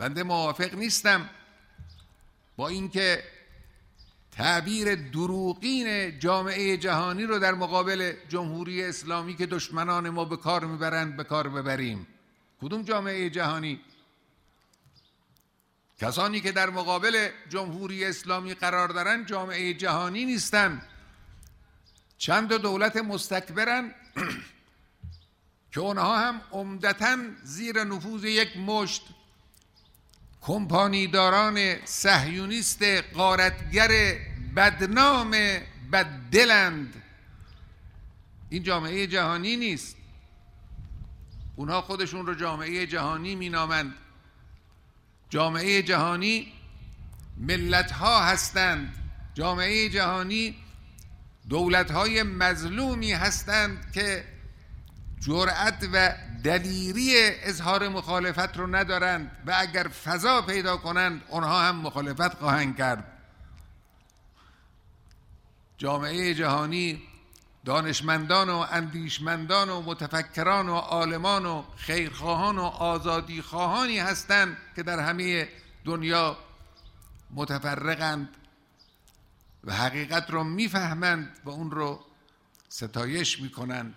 بنده موافق نیستم با اینکه تعبیر دروغین جامعه جهانی رو در مقابل جمهوری اسلامی که دشمنان ما به کار می‌برند به کار ببریم. کدوم جامعه جهانی؟ کسانی که در مقابل جمهوری اسلامی قرار دارند جامعه جهانی نیستند چند دولت مستکبرن که اونها هم عمدتا زیر نفوذ یک مشت کمپانیداران صهیونیست قارتگر بدنام بددلند. این جامعه جهانی نیست. اونها خودشون رو جامعه جهانی مینامند. جامعه جهانی ملت ها هستند. جامعه جهانی دولت های مظلومی هستند که جرأت و دلیری اظهار مخالفت رو ندارند و اگر فضا پیدا کنند آنها هم مخالفت خواهند کرد. جامعه جهانی دانشمندان و اندیشمندان و متفکران و عالمان و خیرخواهان و آزادیخواهانی هستند که در همه دنیا متفرقند و حقیقت رو می‌فهمند و اون رو ستایش می‌کنند.